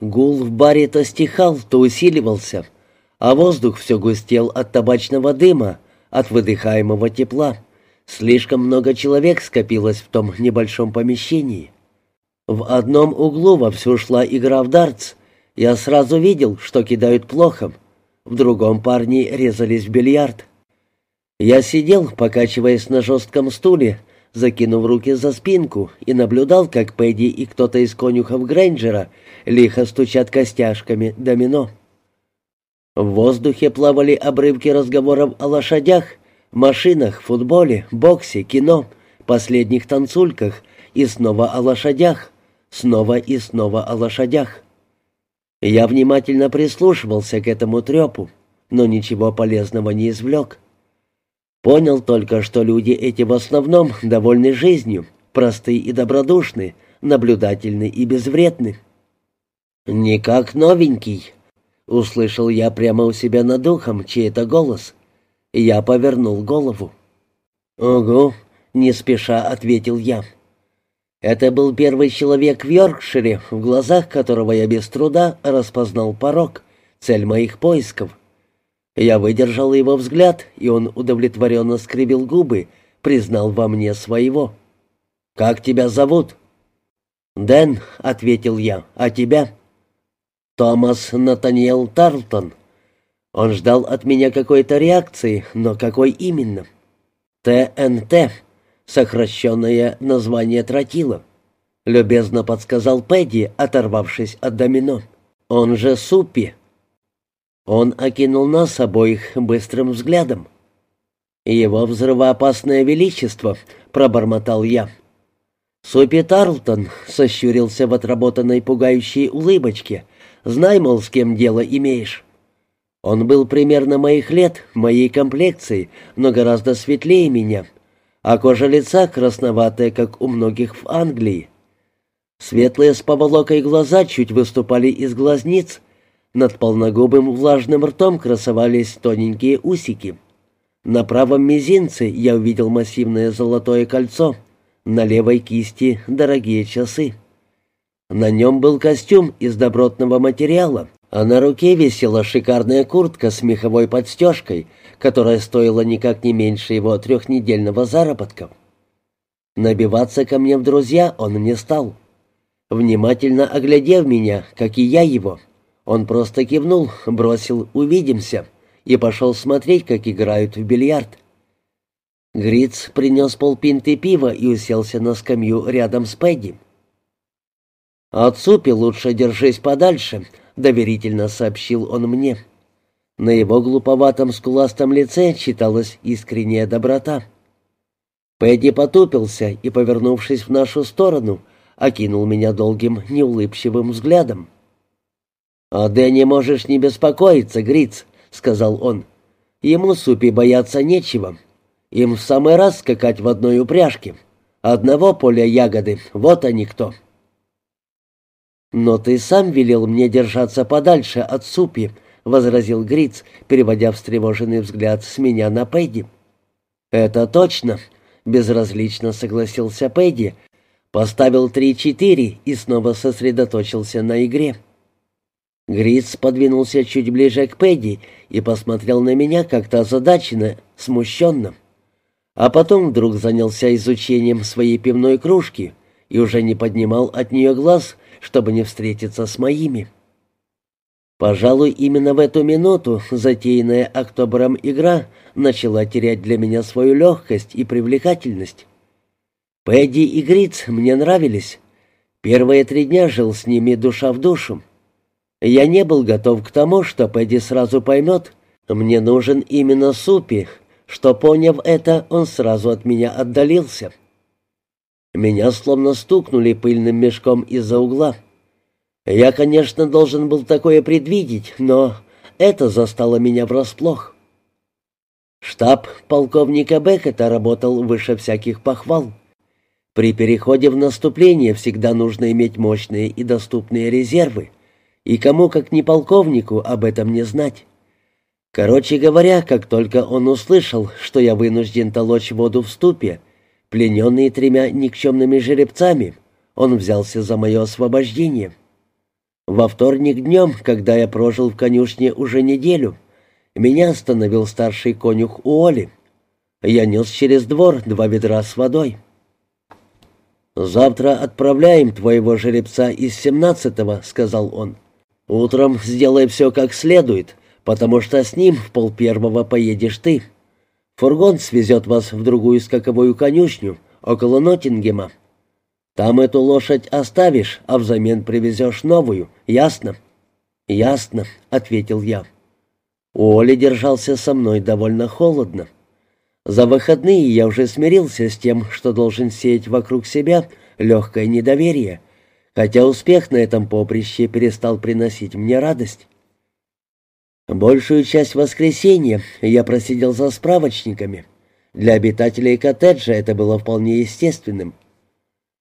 Гул в баре то стихал, то усиливался, а воздух все густел от табачного дыма, от выдыхаемого тепла. Слишком много человек скопилось в том небольшом помещении. В одном углу вовсю шла игра в дартс. Я сразу видел, что кидают плохо. В другом парни резались в бильярд. Я сидел, покачиваясь на жестком стуле, закинув руки за спинку, и наблюдал, как Пэдди и кто-то из конюхов Грейнджера лихо стучат костяшками домино. В воздухе плавали обрывки разговоров о лошадях, машинах, футболе, боксе, кино, последних танцульках и снова о лошадях, снова и снова о лошадях. Я внимательно прислушивался к этому трепу, но ничего полезного не извлек. Понял только, что люди эти в основном довольны жизнью, просты и добродушны, наблюдательны и безвредны. «Не как новенький», — услышал я прямо у себя над духом чей-то голос. Я повернул голову. «Ого», — не спеша ответил я. Это был первый человек в Йоркшире, в глазах которого я без труда распознал порог, цель моих поисков. Я выдержал его взгляд, и он удовлетворенно скривил губы, признал во мне своего. «Как тебя зовут?» «Дэн», — ответил я, — «а тебя?» «Томас Натаниэл Тарлтон». Он ждал от меня какой-то реакции, но какой именно? «ТНТ», сокращенное название тротила», — любезно подсказал Пэдди, оторвавшись от домино. «Он же Супи». Он окинул нас обоих быстрым взглядом. «Его взрывоопасное величество», — пробормотал я. Супи Тарлтон сощурился в отработанной пугающей улыбочке. «Знай, мол, с кем дело имеешь». Он был примерно моих лет, моей комплекции, но гораздо светлее меня — а кожа лица красноватая, как у многих в Англии. Светлые с поволокой глаза чуть выступали из глазниц, над полногубым влажным ртом красовались тоненькие усики. На правом мизинце я увидел массивное золотое кольцо, на левой кисти дорогие часы. На нем был костюм из добротного материала, а на руке висела шикарная куртка с меховой подстежкой, которая стоила никак не меньше его трехнедельного заработка. Набиваться ко мне в друзья он не стал. Внимательно оглядев меня, как и я его, он просто кивнул, бросил «увидимся» и пошел смотреть, как играют в бильярд. Гриц принес полпинты пива и уселся на скамью рядом с Пэдди. «От супи лучше держись подальше», — доверительно сообщил он мне. На его глуповатом скуластом лице читалась искренняя доброта. Пэдди потупился и, повернувшись в нашу сторону, окинул меня долгим, неулыбчивым взглядом. «О Дэне можешь не беспокоиться, Гриц», — сказал он. «Ему супи бояться нечего. Им в самый раз скакать в одной упряжке. Одного поля ягоды, вот они кто». «Но ты сам велел мне держаться подальше от супи», возразил Гриц, переводя встревоженный взгляд с меня на Пэдди. «Это точно», — безразлично согласился Пэдди, поставил три-четыре и снова сосредоточился на игре. Гриц подвинулся чуть ближе к Пэдди и посмотрел на меня как-то озадаченно, смущенно. А потом вдруг занялся изучением своей пивной кружки и уже не поднимал от нее глаз, чтобы не встретиться с моими. Пожалуй, именно в эту минуту затеянная Октобером игра начала терять для меня свою легкость и привлекательность. Пэдди и Гриц мне нравились. Первые три дня жил с ними душа в душу. Я не был готов к тому, что Пэдди сразу поймет, мне нужен именно Супи, что, поняв это, он сразу от меня отдалился. Меня словно стукнули пыльным мешком из-за угла. Я, конечно, должен был такое предвидеть, но это застало меня врасплох. Штаб полковника Беккета работал выше всяких похвал. При переходе в наступление всегда нужно иметь мощные и доступные резервы, и кому, как не полковнику, об этом не знать. Короче говоря, как только он услышал, что я вынужден толочь воду в ступе, плененный тремя никчемными жеребцами, он взялся за мое освобождение. Во вторник днем, когда я прожил в конюшне уже неделю, меня остановил старший конюх Уоли. Я нес через двор два ведра с водой. «Завтра отправляем твоего жеребца из семнадцатого», — сказал он. «Утром сделай все как следует, потому что с ним в пол первого поедешь ты. Фургон свезет вас в другую скаковую конюшню, около Ноттингема. Там эту лошадь оставишь, а взамен привезешь новую, ясно?» «Ясно», — ответил я. Оля держался со мной довольно холодно. За выходные я уже смирился с тем, что должен сеять вокруг себя легкое недоверие, хотя успех на этом поприще перестал приносить мне радость. Большую часть воскресенья я просидел за справочниками. Для обитателей коттеджа это было вполне естественным.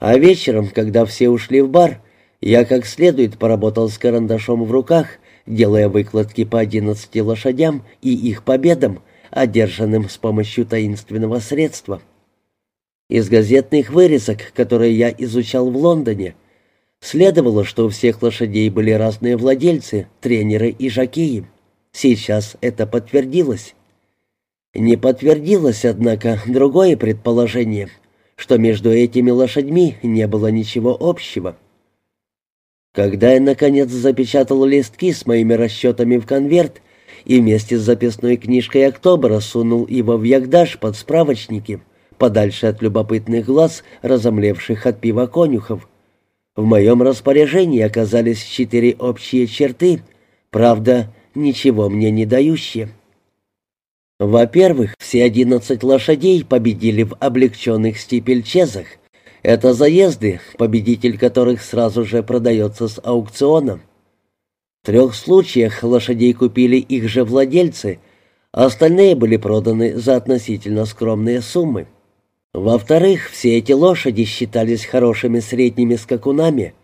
А вечером, когда все ушли в бар, я как следует поработал с карандашом в руках, делая выкладки по одиннадцати лошадям и их победам, одержанным с помощью таинственного средства. Из газетных вырезок, которые я изучал в Лондоне, следовало, что у всех лошадей были разные владельцы, тренеры и жокеи. Сейчас это подтвердилось. Не подтвердилось, однако, другое предположение, что между этими лошадьми не было ничего общего. Когда я, наконец, запечатал листки с моими расчетами в конверт и вместе с записной книжкой Октобера сунул его в ягдаш под справочники, подальше от любопытных глаз, разомлевших от пива конюхов. В моем распоряжении оказались четыре общие черты, правда, ничего мне не дающие. Во-первых, все одиннадцать лошадей победили в облегченных стипельчезах. Это заезды, победитель которых сразу же продается с аукциона. В трех случаях лошадей купили их же владельцы, а остальные были проданы за относительно скромные суммы. Во-вторых, все эти лошади считались хорошими средними скакунами,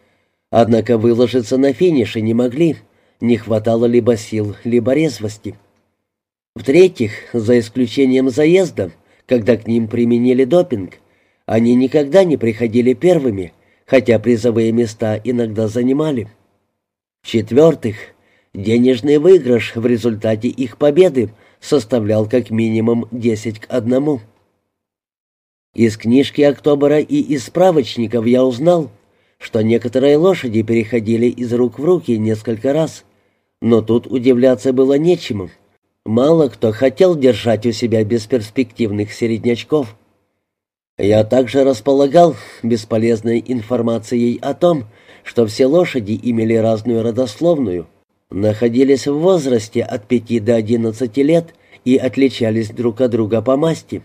однако выложиться на финише не могли, не хватало либо сил, либо резвости. В-третьих, за исключением заезда, когда к ним применили допинг, они никогда не приходили первыми, хотя призовые места иногда занимали. В-четвертых, денежный выигрыш в результате их победы составлял как минимум 10 к одному. Из книжки Октобера и из справочников я узнал, что некоторые лошади переходили из рук в руки несколько раз, но тут удивляться было нечему. Мало кто хотел держать у себя бесперспективных середнячков. Я также располагал бесполезной информацией о том, что все лошади имели разную родословную, находились в возрасте от пяти до одиннадцати лет и отличались друг от друга по масти.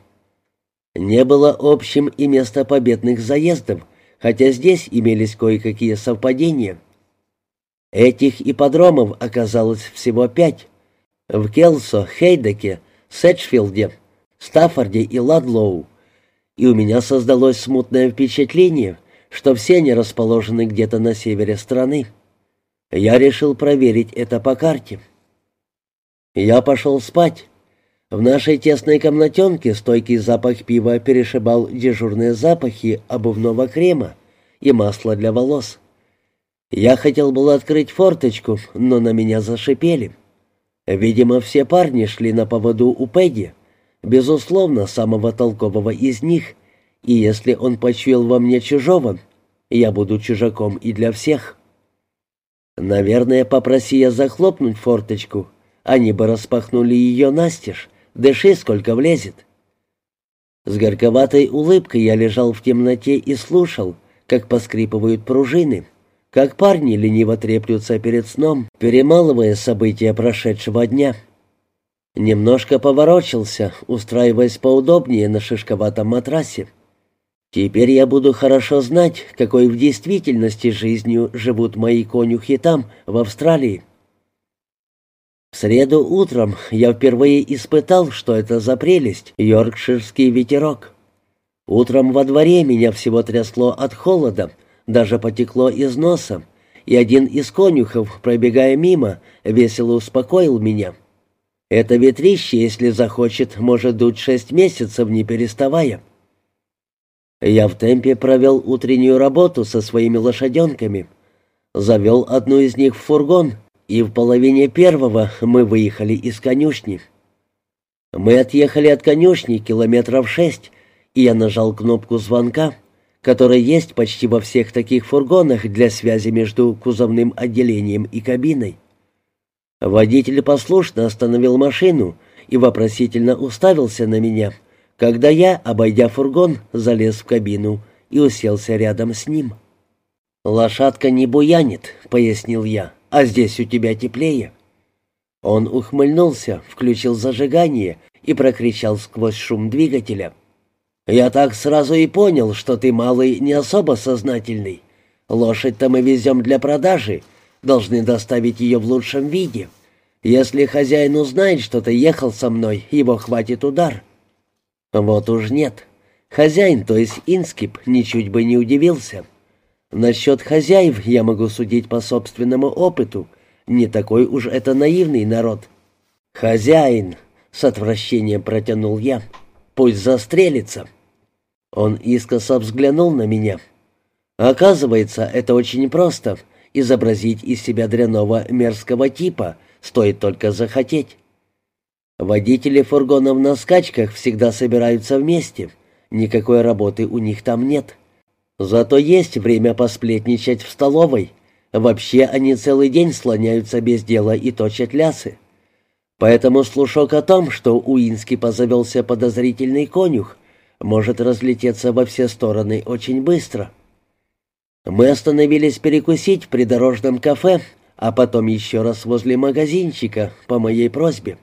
Не было общим и места победных заездов, хотя здесь имелись кое-какие совпадения. Этих ипподромов оказалось всего пять. В Келсо, Хейдеке, Сетчфилде, Стаффорде и Ладлоу. И у меня создалось смутное впечатление — что все они расположены где-то на севере страны. Я решил проверить это по карте. Я пошел спать. В нашей тесной комнатенке стойкий запах пива перешибал дежурные запахи обувного крема и масла для волос. Я хотел было открыть форточку, но на меня зашипели. Видимо, все парни шли на поводу у Пэдди, безусловно, самого толкового из них, и если он почуял во мне чужого, я буду чужаком и для всех. Наверное, попроси я захлопнуть форточку, они бы распахнули ее настежь, дыши сколько влезет. С горьковатой улыбкой я лежал в темноте и слушал, как поскрипывают пружины, как парни лениво треплются перед сном, перемалывая события прошедшего дня. Немножко поворочился, устраиваясь поудобнее на шишковатом матрасе. Теперь я буду хорошо знать, какой в действительности жизнью живут мои конюхи там, в Австралии. В среду утром я впервые испытал, что это за прелесть, йоркширский ветерок. Утром во дворе меня всего трясло от холода, даже потекло из носа, и один из конюхов, пробегая мимо, весело успокоил меня. Это ветрище, если захочет, может дуть шесть месяцев, не переставая. Я в темпе провел утреннюю работу со своими лошаденками. Завел одну из них в фургон, и в половине первого мы выехали из конюшни. Мы отъехали от конюшни километров шесть, и я нажал кнопку звонка, которая есть почти во всех таких фургонах для связи между кузовным отделением и кабиной. Водитель послушно остановил машину и вопросительно уставился на меня, когда я, обойдя фургон, залез в кабину и уселся рядом с ним. «Лошадка не буянит», — пояснил я, — «а здесь у тебя теплее». Он ухмыльнулся, включил зажигание и прокричал сквозь шум двигателя. «Я так сразу и понял, что ты, малый, не особо сознательный. Лошадь-то мы везем для продажи, должны доставить ее в лучшем виде. Если хозяин узнает, что ты ехал со мной, его хватит удар». Вот уж нет. Хозяин, то есть Инскип, ничуть бы не удивился. Насчет хозяев я могу судить по собственному опыту. Не такой уж это наивный народ. «Хозяин!» — с отвращением протянул я. «Пусть застрелится!» Он искоса взглянул на меня. Оказывается, это очень просто — изобразить из себя дряного мерзкого типа, стоит только захотеть. Водители фургонов на скачках всегда собираются вместе. Никакой работы у них там нет. Зато есть время посплетничать в столовой. Вообще они целый день слоняются без дела и точат лясы. Поэтому слушок о том, что у Ински позавелся подозрительный конюх, может разлететься во все стороны очень быстро. Мы остановились перекусить в придорожном кафе, а потом еще раз возле магазинчика по моей просьбе.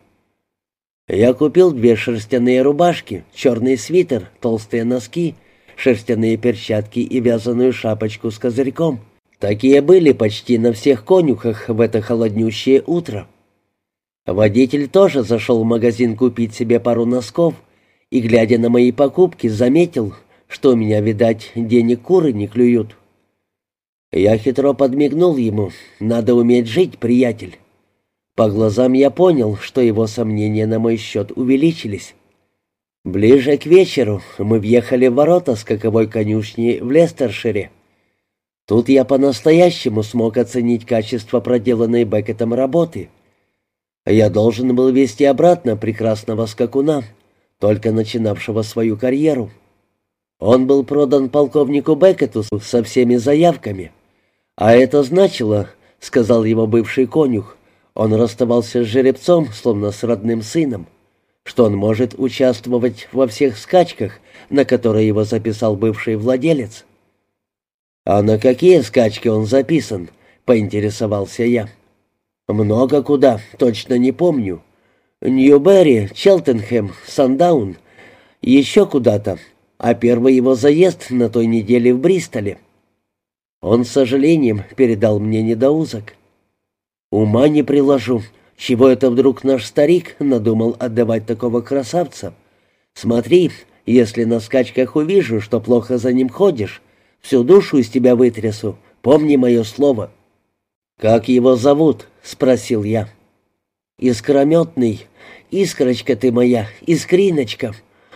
Я купил две шерстяные рубашки, черный свитер, толстые носки, шерстяные перчатки и вязаную шапочку с козырьком. Такие были почти на всех конюхах в это холоднющее утро. Водитель тоже зашел в магазин купить себе пару носков и, глядя на мои покупки, заметил, что у меня, видать, денег куры не клюют. Я хитро подмигнул ему. «Надо уметь жить, приятель». По глазам я понял, что его сомнения на мой счет увеличились. Ближе к вечеру мы въехали в ворота с каковой конюшни в Лестершире. Тут я по-настоящему смог оценить качество проделанной Беккетом работы. Я должен был вести обратно прекрасного скакуна, только начинавшего свою карьеру. Он был продан полковнику Беккету со всеми заявками. А это значило, — сказал его бывший конюх, он расставался с жеребцом, словно с родным сыном, что он может участвовать во всех скачках, на которые его записал бывший владелец. «А на какие скачки он записан?» — поинтересовался я. «Много куда, точно не помню. Ньюберри, Челтенхэм, Сандаун, еще куда-то, а первый его заезд на той неделе в Бристоле». Он с сожалением передал мне недоузок. Ума не приложу, чего это вдруг наш старик надумал отдавать такого красавца. Смотри, если на скачках увижу, что плохо за ним ходишь, всю душу из тебя вытрясу, помни мое слово». «Как его зовут?» — спросил я. «Искрометный. Искрочка ты моя, искриночка.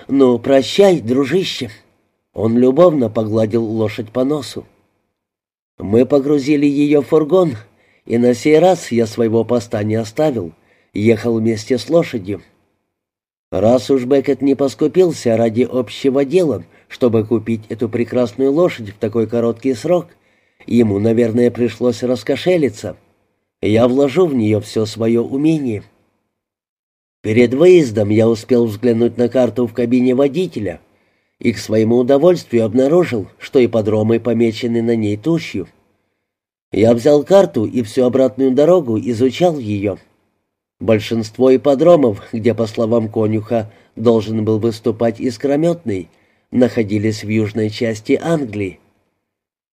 Ну, прощай, дружище». Он любовно погладил лошадь по носу. Мы погрузили ее в фургон, и на сей раз я своего поста не оставил, ехал вместе с лошадью. Раз уж Беккет не поскупился ради общего дела, чтобы купить эту прекрасную лошадь в такой короткий срок, ему, наверное, пришлось раскошелиться. Я вложу в нее все свое умение. Перед выездом я успел взглянуть на карту в кабине водителя и к своему удовольствию обнаружил, что ипподромы помечены на ней тушью. Я взял карту и всю обратную дорогу изучал ее. Большинство ипподромов, где, по словам конюха, должен был выступать искрометный, находились в южной части Англии.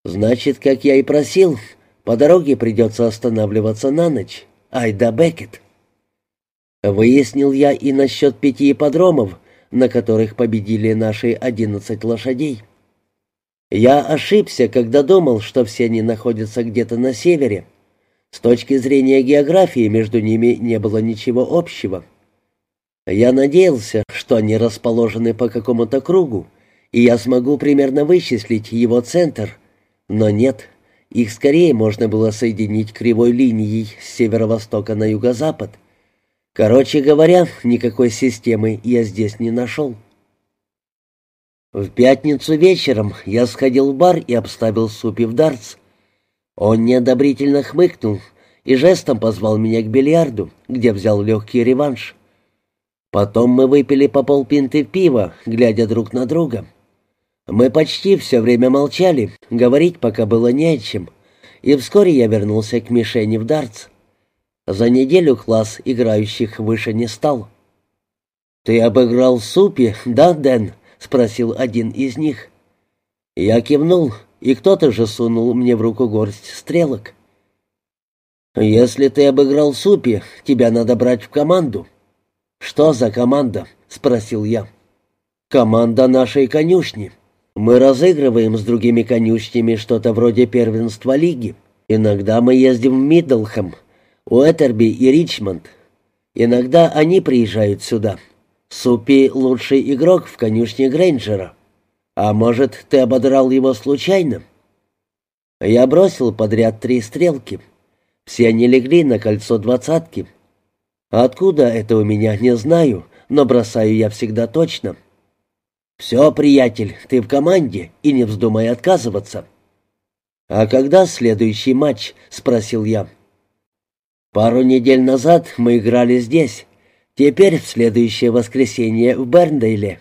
Значит, как я и просил, по дороге придется останавливаться на ночь. Айда Беккет. Выяснил я и насчет пяти ипподромов, на которых победили наши одиннадцать лошадей. Я ошибся, когда думал, что все они находятся где-то на севере. С точки зрения географии между ними не было ничего общего. Я надеялся, что они расположены по какому-то кругу, и я смогу примерно вычислить его центр. Но нет, Их скорее можно было соединить кривой линией с северо-востока на юго-запад. Короче говоря, никакой системы я здесь не нашел. В пятницу вечером я сходил в бар и обставил Супи в дартс. Он неодобрительно хмыкнул и жестом позвал меня к бильярду, где взял легкий реванш. Потом мы выпили по полпинты пива, глядя друг на друга. Мы почти все время молчали, говорить пока было не о чем, и вскоре я вернулся к мишени в дартс. За неделю класс играющих выше не стал. «Ты обыграл Супи, да, Дэн?» — спросил один из них. Я кивнул, и кто-то же сунул мне в руку горсть стрелок. «Если ты обыграл Супи, тебя надо брать в команду». «Что за команда?» — спросил я. «Команда нашей конюшни. Мы разыгрываем с другими конюшнями что-то вроде первенства лиги. Иногда мы ездим в Миддлхэм, Уэттерби и Ричмонд. Иногда они приезжают сюда. Супи — лучший игрок в конюшне Грейнджера. А может, ты ободрал его случайно?» Я бросил подряд три стрелки. Все они легли на кольцо двадцатки. Откуда это у меня, не знаю, но бросаю я всегда точно. «Все, приятель, ты в команде, и не вздумай отказываться». «А когда следующий матч?» — спросил я. «Пару недель назад мы играли здесь. Теперь в следующее воскресенье в Берндейле».